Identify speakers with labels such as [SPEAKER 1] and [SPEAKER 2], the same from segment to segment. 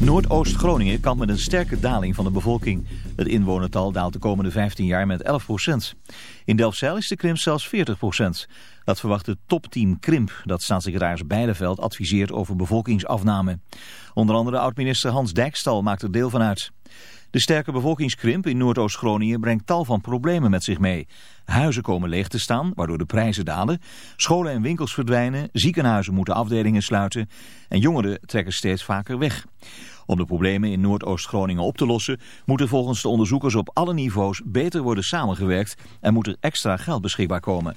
[SPEAKER 1] Noordoost-Groningen kampt met een sterke daling van de bevolking. Het inwonertal daalt de komende 15 jaar met 11% In Delfzijl is de krimp zelfs 40% Dat verwacht het topteam Krimp, dat staatssecretaris Bijleveld adviseert over bevolkingsafname. Onder andere oud-minister Hans Dijkstal maakt er deel van uit. De sterke bevolkingskrimp in Noordoost-Groningen brengt tal van problemen met zich mee. Huizen komen leeg te staan, waardoor de prijzen dalen. Scholen en winkels verdwijnen, ziekenhuizen moeten afdelingen sluiten en jongeren trekken steeds vaker weg. Om de problemen in Noordoost-Groningen op te lossen... moet er volgens de onderzoekers op alle niveaus beter worden samengewerkt... en moet er extra geld beschikbaar komen.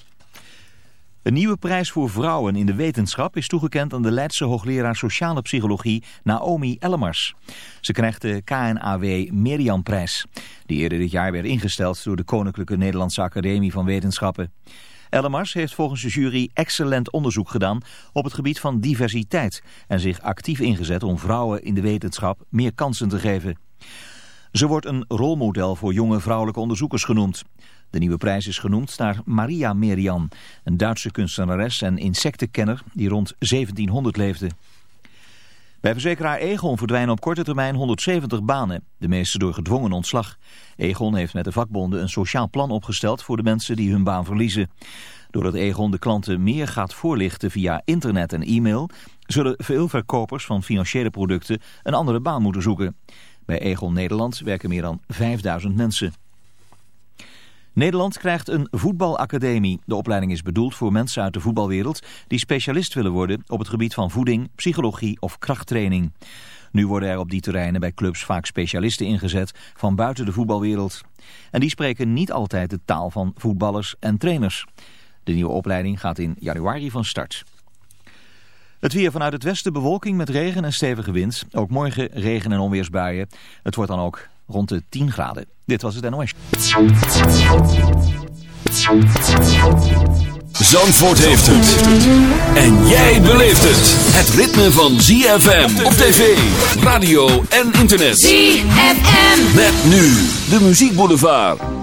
[SPEAKER 1] Een nieuwe prijs voor vrouwen in de wetenschap is toegekend aan de Leidse hoogleraar sociale psychologie Naomi Ellemars. Ze krijgt de KNAW Merian-prijs, die eerder dit jaar werd ingesteld door de Koninklijke Nederlandse Academie van Wetenschappen. Ellemars heeft volgens de jury excellent onderzoek gedaan op het gebied van diversiteit en zich actief ingezet om vrouwen in de wetenschap meer kansen te geven. Ze wordt een rolmodel voor jonge vrouwelijke onderzoekers genoemd. De nieuwe prijs is genoemd naar Maria Merian, een Duitse kunstenares en insectenkenner die rond 1700 leefde. Bij verzekeraar Egon verdwijnen op korte termijn 170 banen, de meeste door gedwongen ontslag. Egon heeft met de vakbonden een sociaal plan opgesteld voor de mensen die hun baan verliezen. Doordat Egon de klanten meer gaat voorlichten via internet en e-mail, zullen veel verkopers van financiële producten een andere baan moeten zoeken. Bij Egon Nederland werken meer dan 5000 mensen. Nederland krijgt een voetbalacademie. De opleiding is bedoeld voor mensen uit de voetbalwereld die specialist willen worden op het gebied van voeding, psychologie of krachttraining. Nu worden er op die terreinen bij clubs vaak specialisten ingezet van buiten de voetbalwereld. En die spreken niet altijd de taal van voetballers en trainers. De nieuwe opleiding gaat in januari van start. Het weer vanuit het westen bewolking met regen en stevige wind. Ook morgen regen en onweersbuien. Het wordt dan ook rond de 10 graden. Dit was het NOS.
[SPEAKER 2] Zandvoort heeft het. En jij beleeft het. Het ritme van ZFM op tv, radio en internet.
[SPEAKER 3] ZFM.
[SPEAKER 2] Met nu de muziekboulevard.
[SPEAKER 3] Come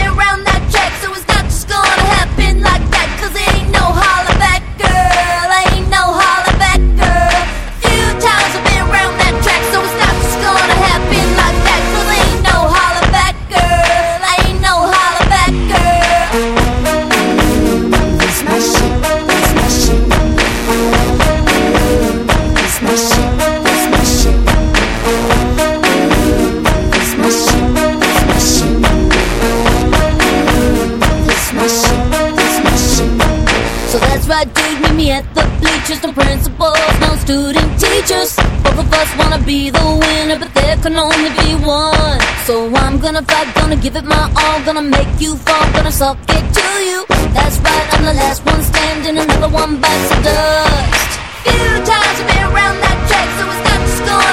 [SPEAKER 3] gonna fight, gonna give it my all, gonna make you fall, gonna suck it to you. That's right, I'm the last one standing, another one bites the dust. Few times I've been around that track, so it's not just to.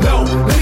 [SPEAKER 4] Não.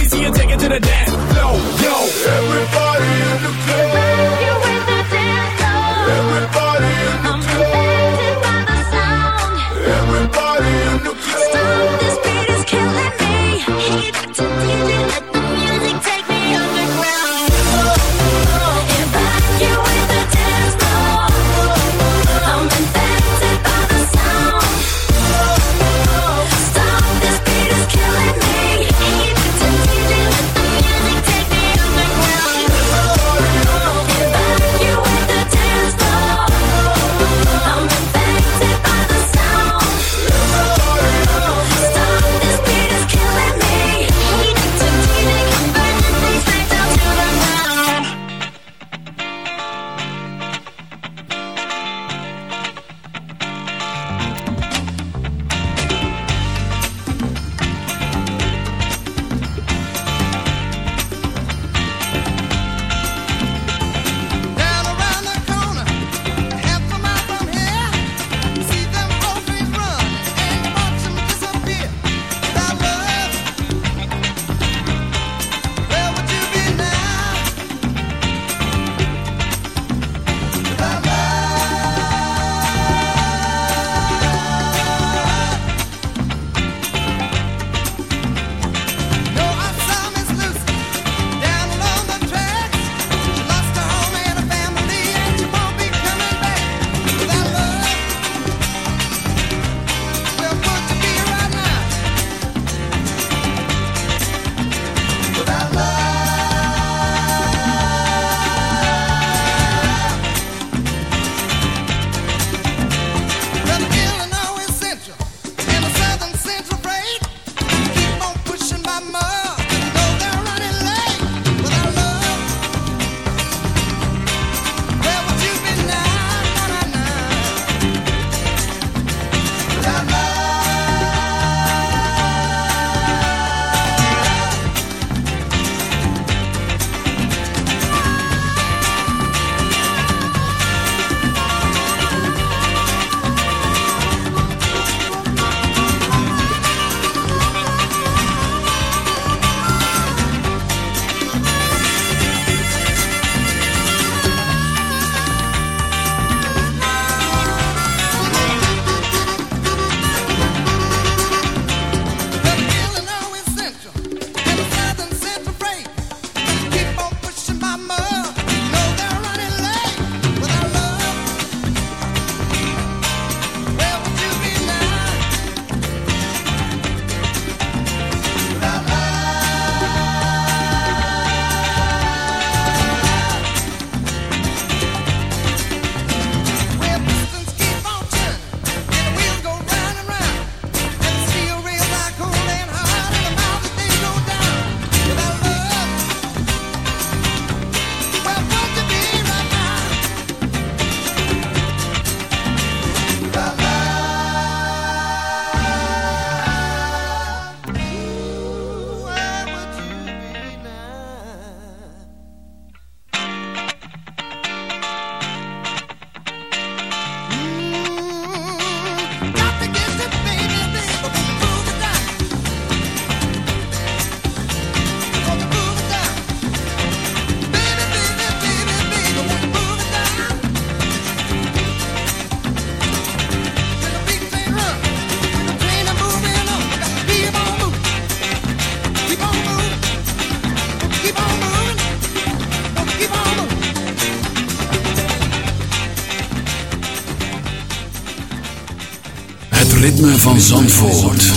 [SPEAKER 4] Van Zandvoort.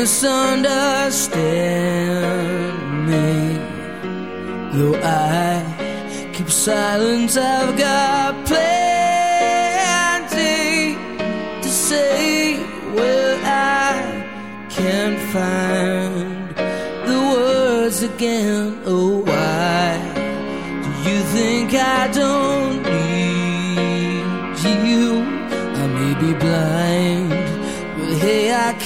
[SPEAKER 5] misunderstand me. Though I keep silence, I've got plenty to say. Well, I can't find the words again. Oh, why do you think I don't?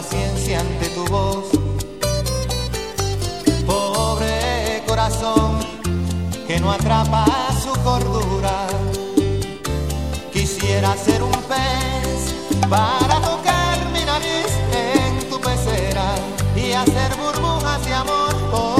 [SPEAKER 6] paciencia ante tu voz. Pobre corazón que no atrapa su cordura. Quisiera ser un pez para tocar mi nariz en tu pecera y hacer burbujas de amor.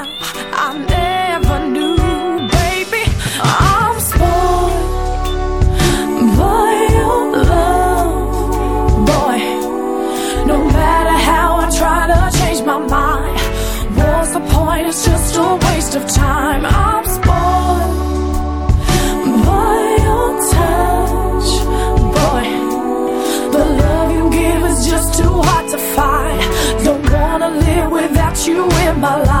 [SPEAKER 7] of time. I'm spoiled by your touch, boy. The love you give is just too hard to fight. Don't wanna live without you in my life.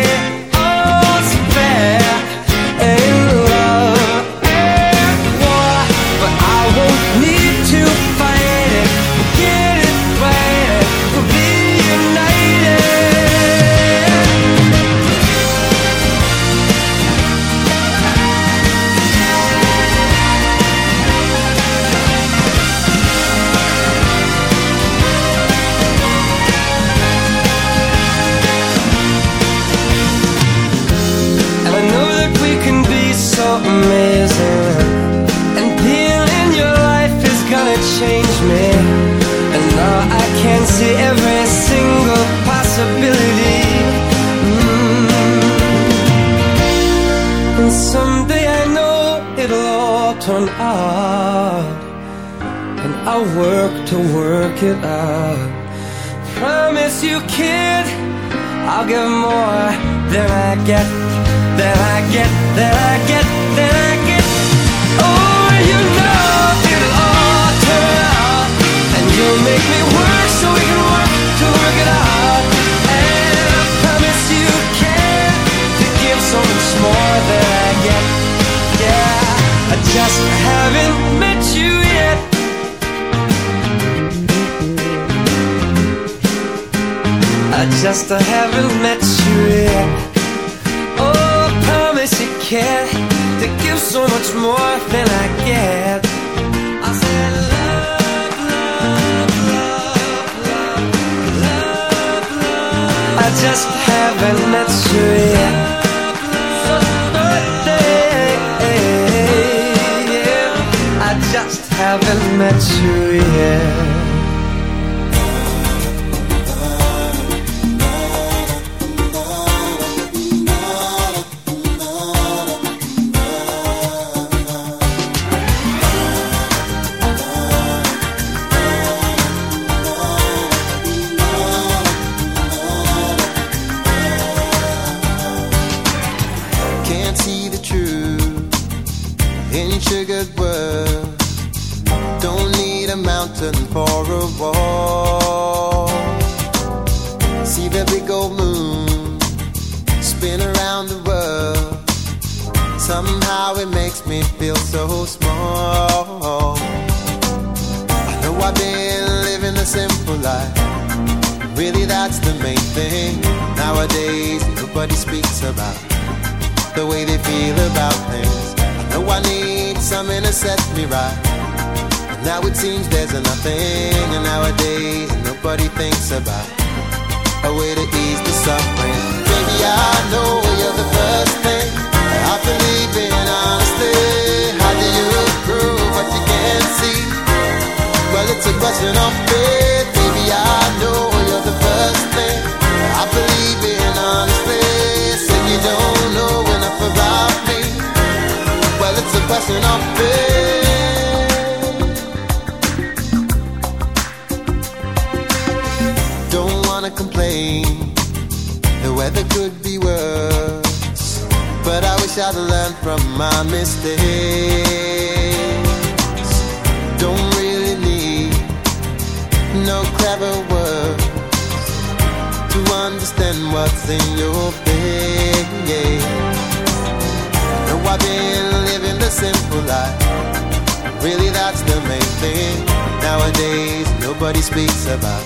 [SPEAKER 6] Everybody speaks about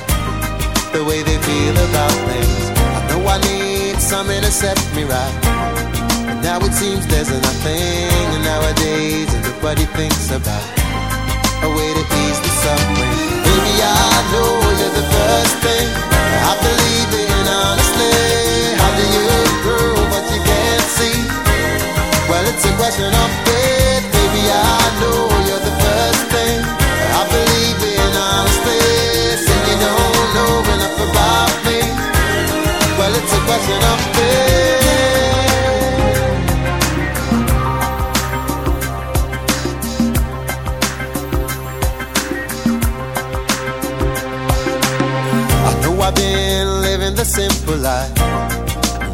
[SPEAKER 6] the way they feel about things. I know I need someone to set me right. But now it seems there's nothing. And nowadays, everybody thinks about a way to ease the suffering. Baby, I know you're the first thing. I believe in honestly. How do you prove what you can't see? Well, it's a question of faith. Baby, I know.